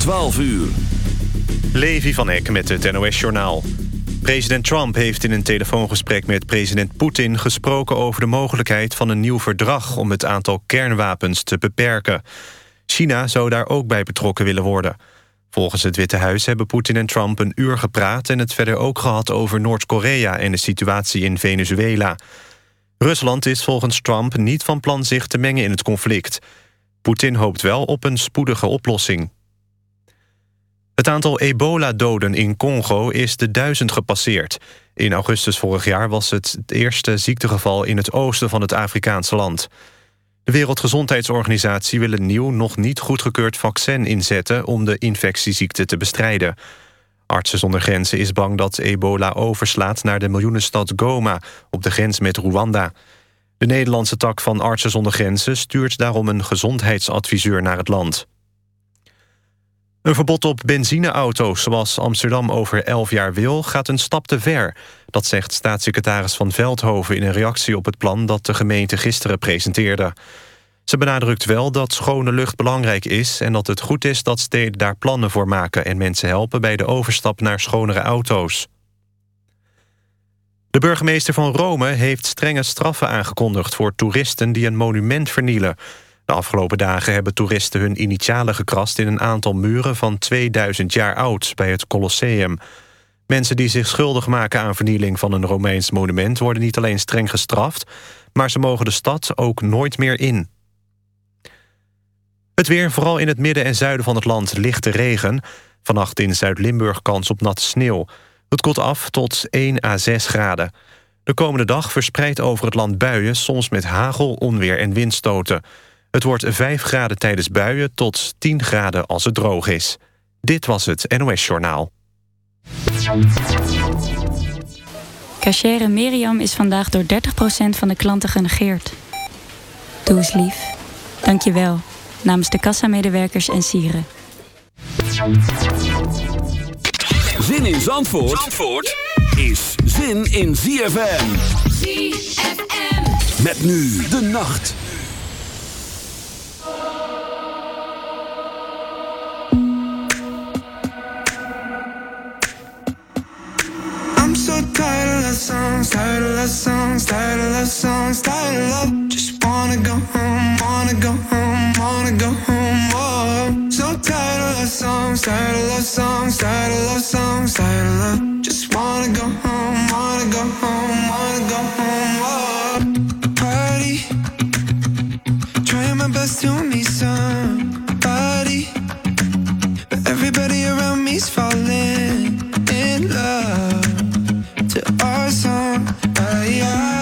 12 uur. Levi van Eck met het NOS-journaal. President Trump heeft in een telefoongesprek met president Poetin... gesproken over de mogelijkheid van een nieuw verdrag... om het aantal kernwapens te beperken. China zou daar ook bij betrokken willen worden. Volgens het Witte Huis hebben Poetin en Trump een uur gepraat... en het verder ook gehad over Noord-Korea en de situatie in Venezuela. Rusland is volgens Trump niet van plan zich te mengen in het conflict. Poetin hoopt wel op een spoedige oplossing. Het aantal ebola-doden in Congo is de duizend gepasseerd. In augustus vorig jaar was het het eerste ziektegeval... in het oosten van het Afrikaanse land. De Wereldgezondheidsorganisatie wil een nieuw... nog niet goedgekeurd vaccin inzetten... om de infectieziekte te bestrijden. Artsen zonder Grenzen is bang dat ebola overslaat... naar de miljoenenstad Goma op de grens met Rwanda. De Nederlandse tak van Artsen zonder Grenzen... stuurt daarom een gezondheidsadviseur naar het land. Een verbod op benzineauto's, zoals Amsterdam over 11 jaar wil... gaat een stap te ver. Dat zegt staatssecretaris Van Veldhoven... in een reactie op het plan dat de gemeente gisteren presenteerde. Ze benadrukt wel dat schone lucht belangrijk is... en dat het goed is dat steden daar plannen voor maken... en mensen helpen bij de overstap naar schonere auto's. De burgemeester van Rome heeft strenge straffen aangekondigd... voor toeristen die een monument vernielen... De afgelopen dagen hebben toeristen hun initialen gekrast... in een aantal muren van 2000 jaar oud bij het Colosseum. Mensen die zich schuldig maken aan vernieling van een Romeins monument... worden niet alleen streng gestraft, maar ze mogen de stad ook nooit meer in. Het weer, vooral in het midden en zuiden van het land, lichte regen. Vannacht in Zuid-Limburg kans op natte sneeuw. Het koelt af tot 1 à 6 graden. De komende dag verspreidt over het land buien... soms met hagel, onweer en windstoten... Het wordt 5 graden tijdens buien tot 10 graden als het droog is. Dit was het NOS Journaal. Cachere Miriam is vandaag door 30% van de klanten genegeerd. Doe eens lief. Dank je wel. Namens de kassamedewerkers en sieren. Zin in Zandvoort, Zandvoort is zin in ZFM. ZFM. Met nu de nacht. Songs, tired of love songs, tired of love songs, tired of love. Just wanna go home, wanna go home, wanna go home. Oh, so tired of love songs, tired of love songs, tired of love songs, tired of love. Just wanna go home, wanna go home, wanna go home. Oh, party, trying my best to meet somebody, but everybody around me's falling yeah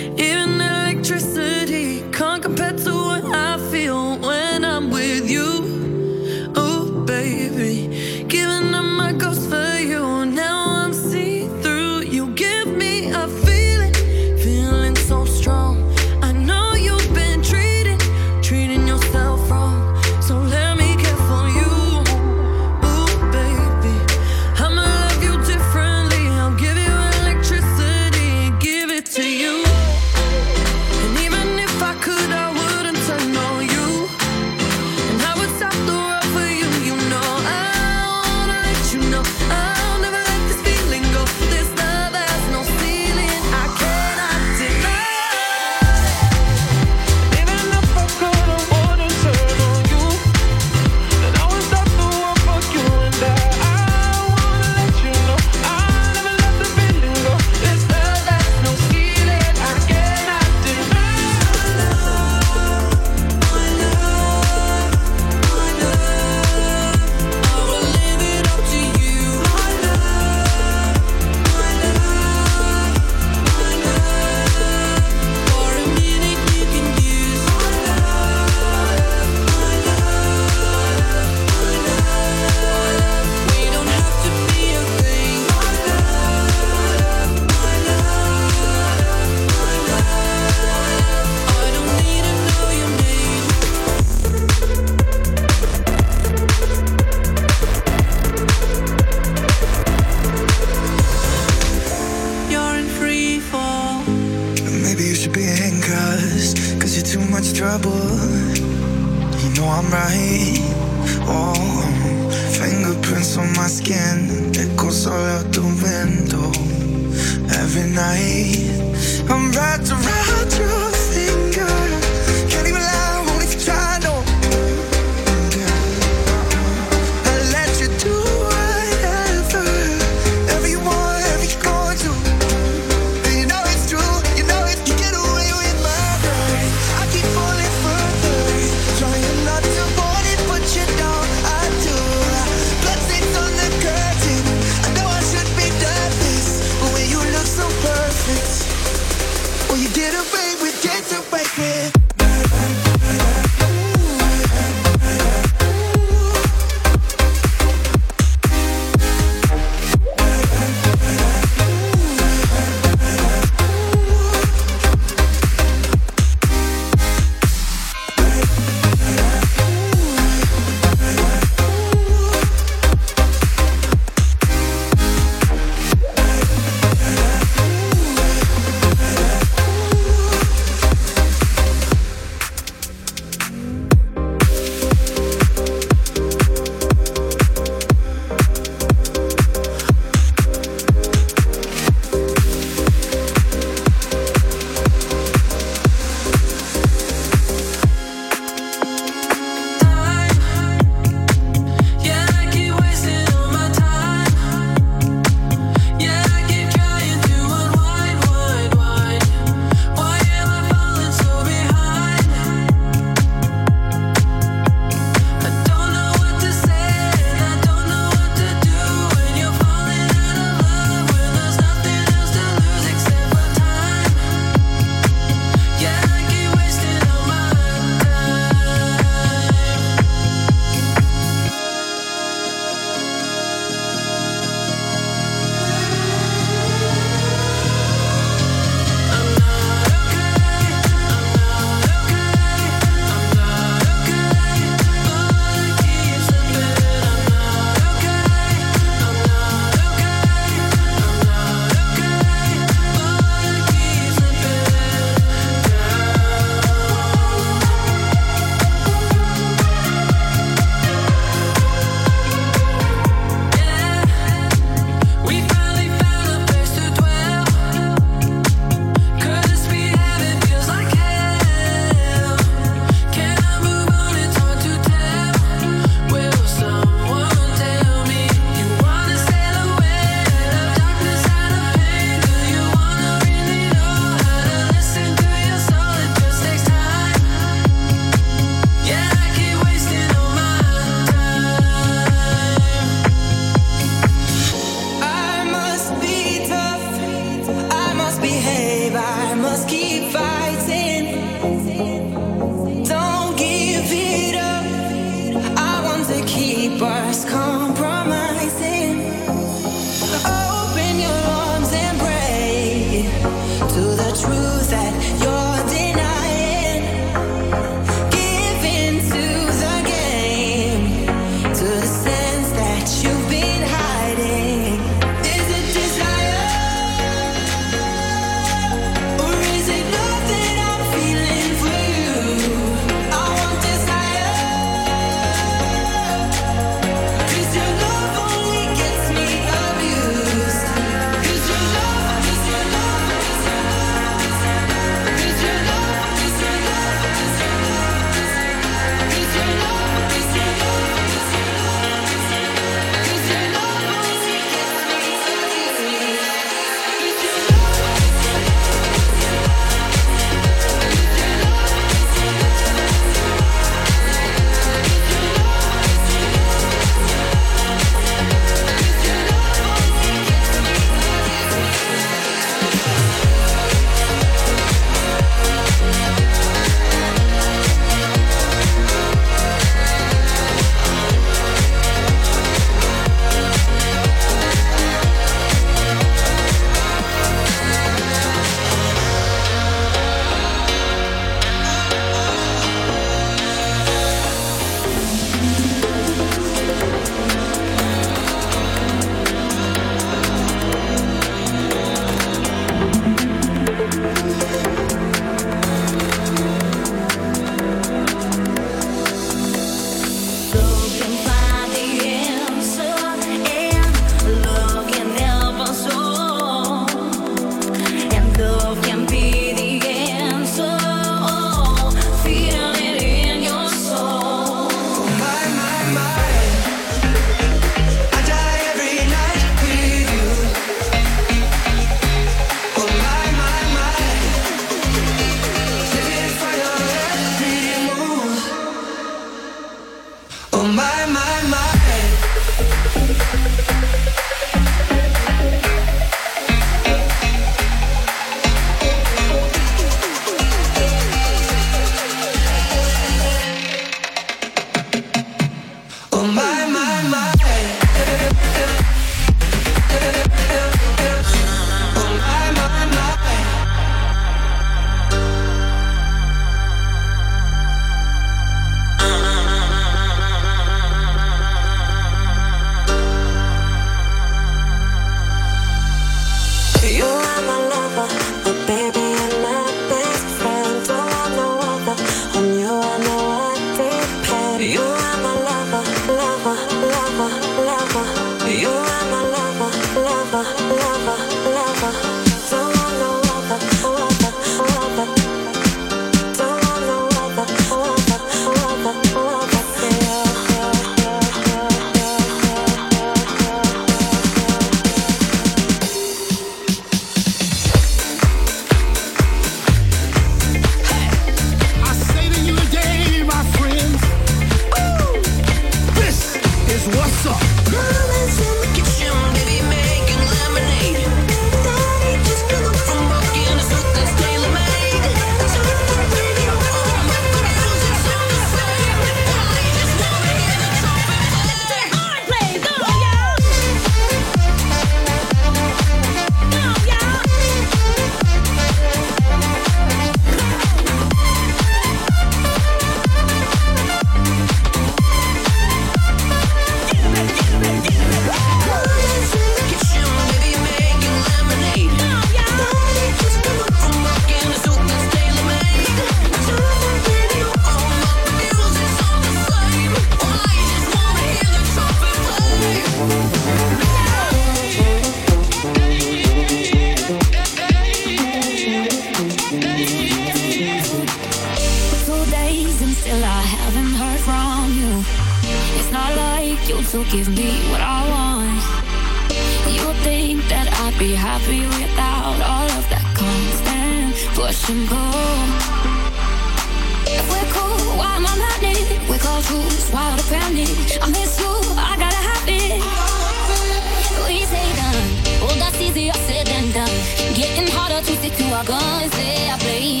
notice the two are gone, say I play.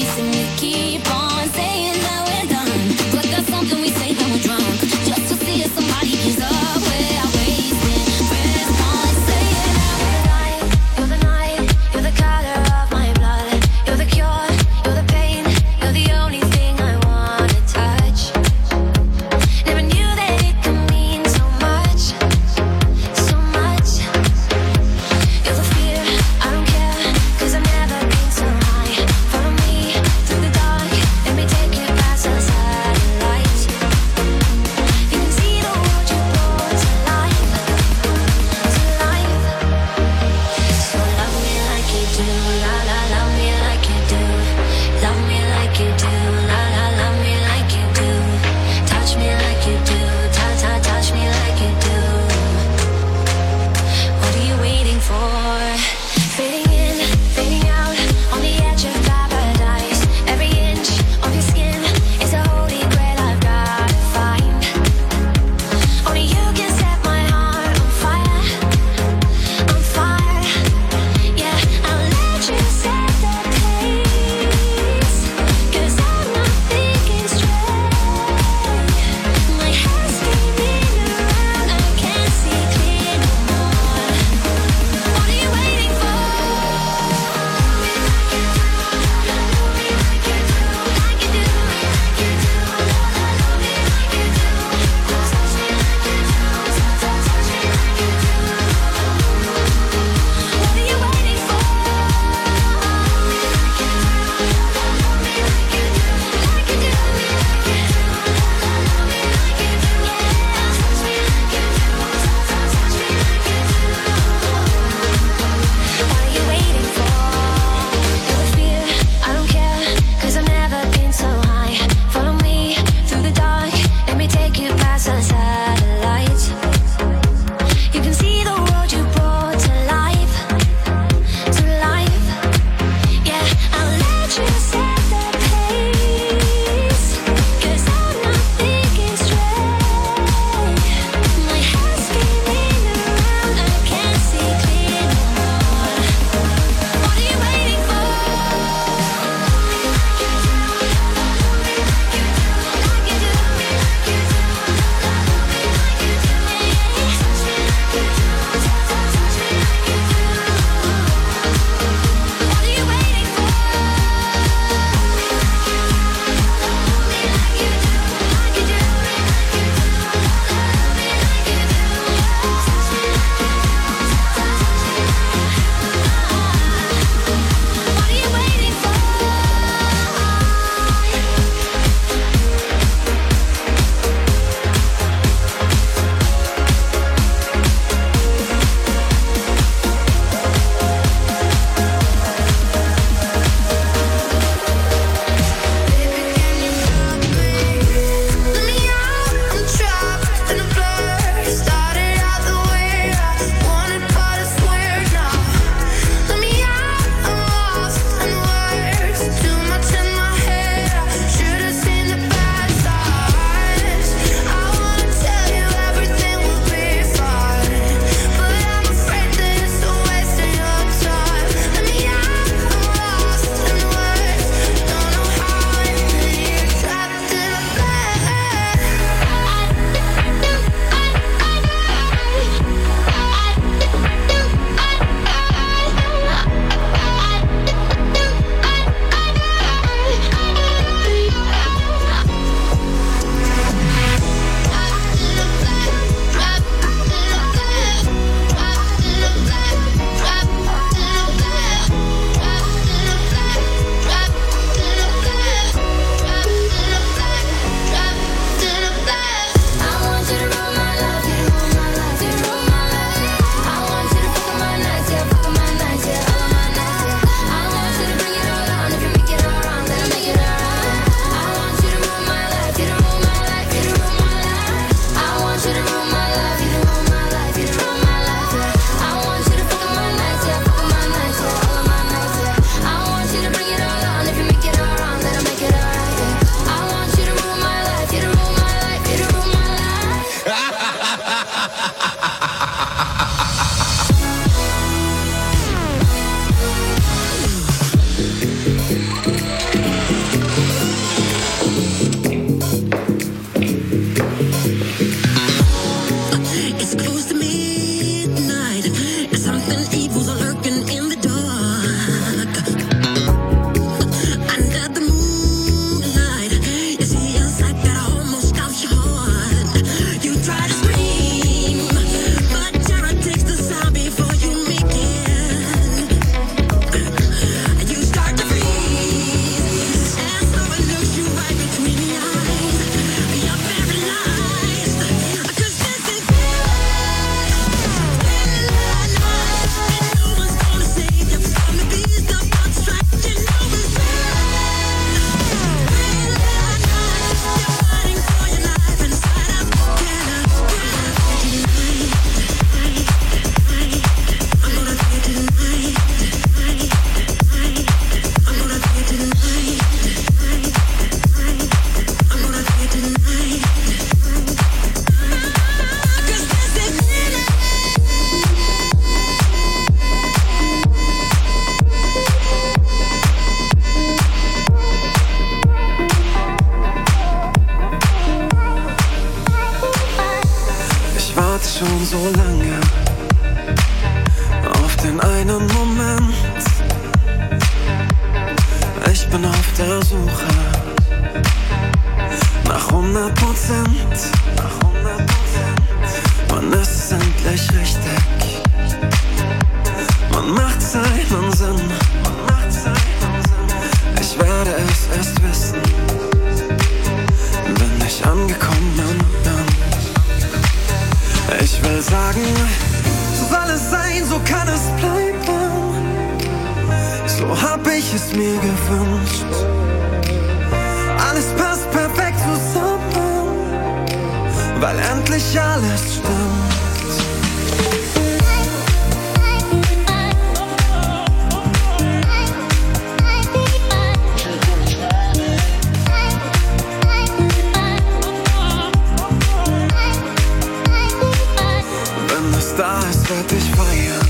ist da, es wird dich feiern.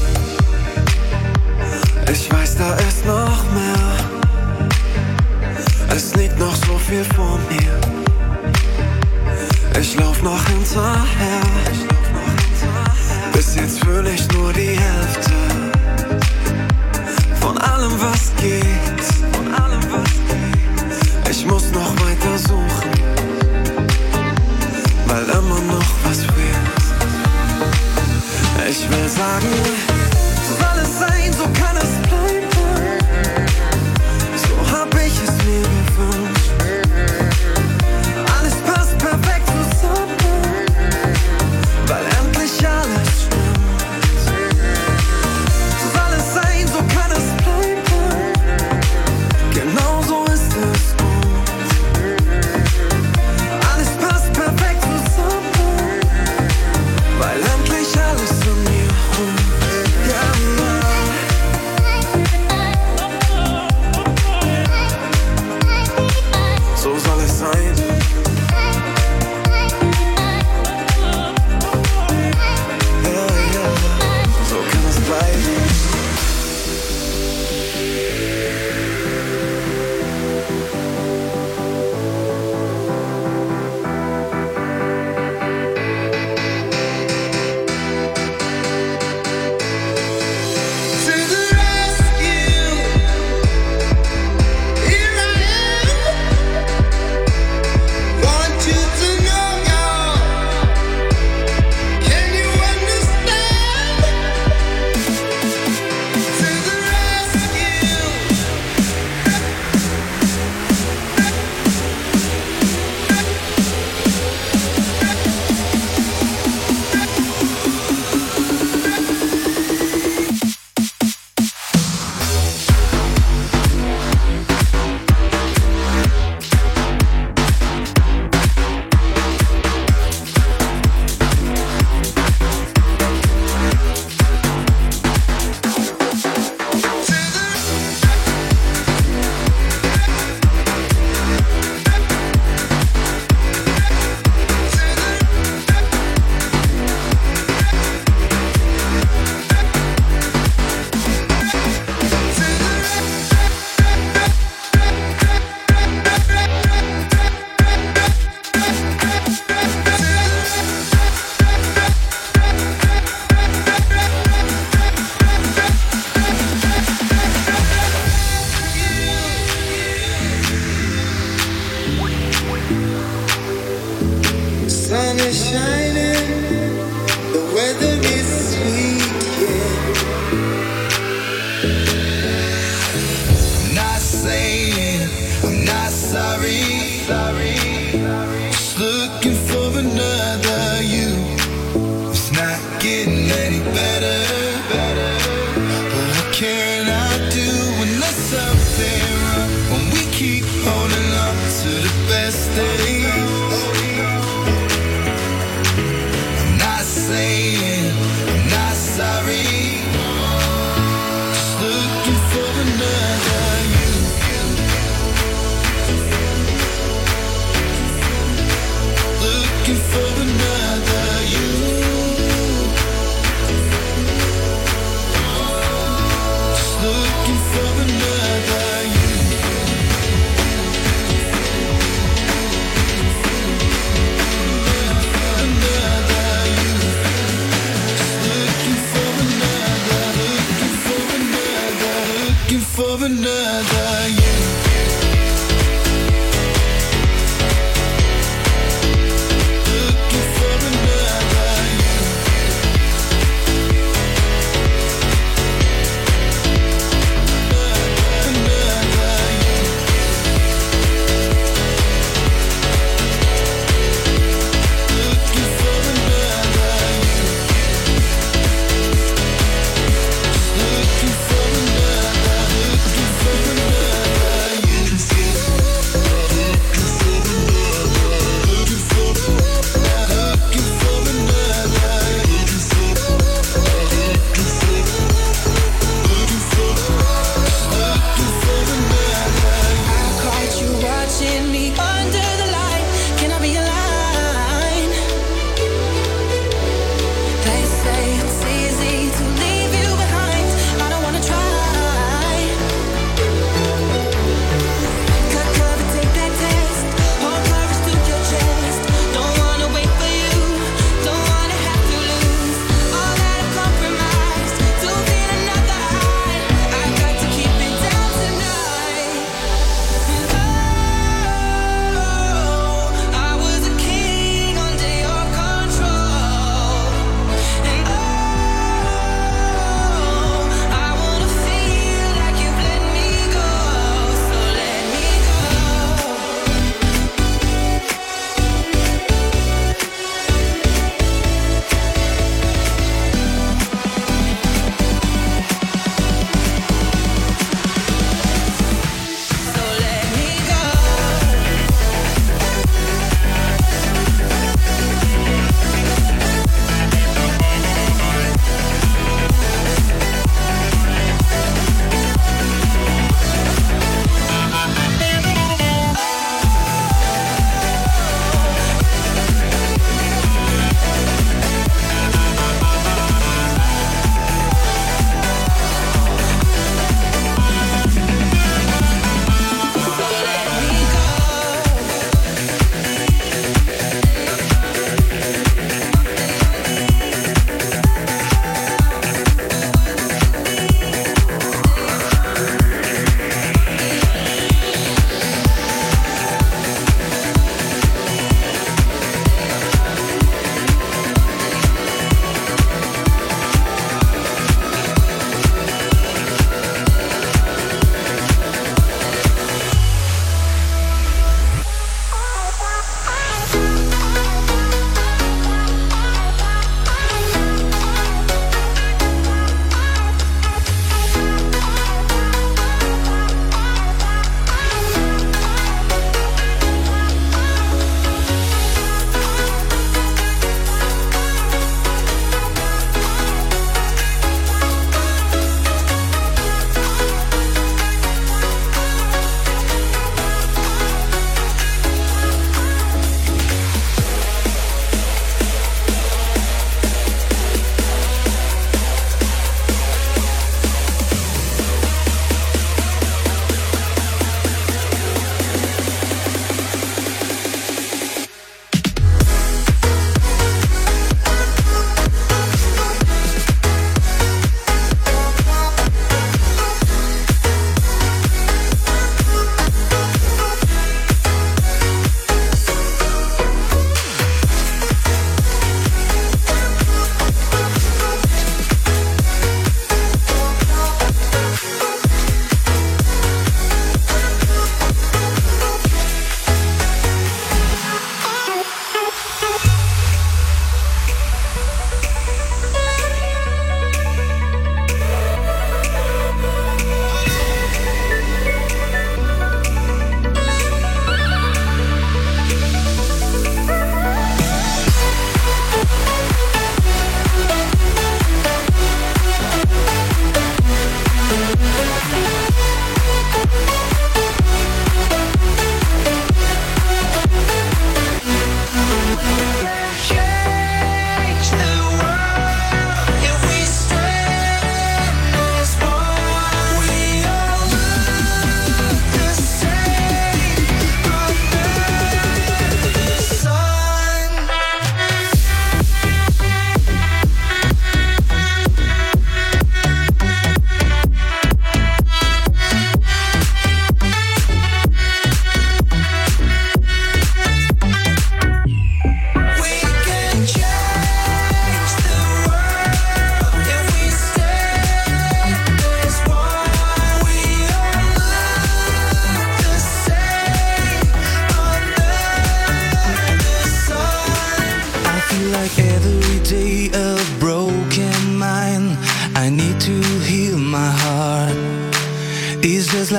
Ich weiß, da ist noch mehr. Es liegt noch so viel vor mir. Ich lauf noch hinterher. Bis jetzt fühle ich nur die Hälfte von allem, was geht. Ich muss noch weiter suchen. Ich will sagen,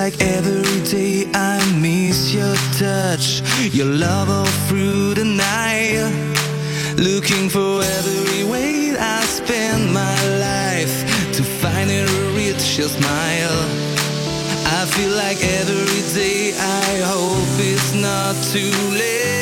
like every day I miss your touch, your love all through the night. Looking for every way I spend my life to find a reach your smile. I feel like every day I hope it's not too late.